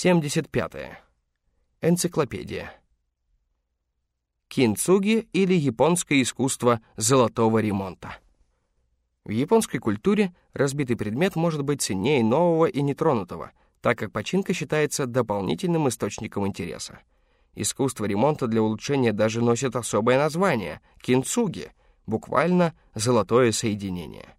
75. -е. Энциклопедия. Кинцуги или японское искусство золотого ремонта. В японской культуре разбитый предмет может быть ценнее нового и нетронутого, так как починка считается дополнительным источником интереса. Искусство ремонта для улучшения даже носит особое название — кинцуги, буквально «золотое соединение».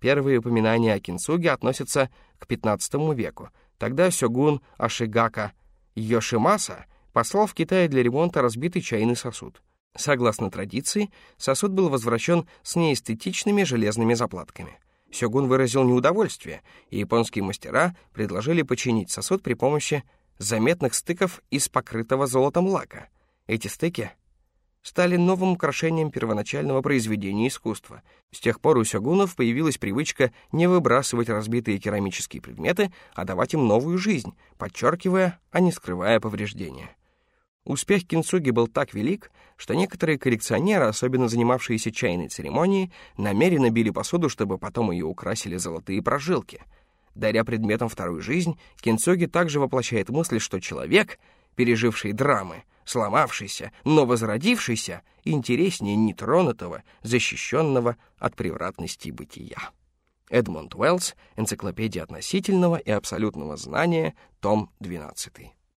Первые упоминания о кинцуге относятся к XV веку. Тогда сёгун Ашигака Йошимаса послал в Китай для ремонта разбитый чайный сосуд. Согласно традиции, сосуд был возвращен с неэстетичными железными заплатками. Сёгун выразил неудовольствие, и японские мастера предложили починить сосуд при помощи заметных стыков из покрытого золотом лака. Эти стыки стали новым украшением первоначального произведения искусства. С тех пор у сёгунов появилась привычка не выбрасывать разбитые керамические предметы, а давать им новую жизнь, подчеркивая, а не скрывая повреждения. Успех кинцуги был так велик, что некоторые коллекционеры, особенно занимавшиеся чайной церемонией, намеренно били посуду, чтобы потом ее украсили золотые прожилки. Даря предметам вторую жизнь, кинцуги также воплощает мысль, что человек, переживший драмы, сломавшийся, но возродившийся, интереснее нетронутого, защищенного от превратности бытия. Эдмонд Уэллс, Энциклопедия относительного и абсолютного знания, том 12.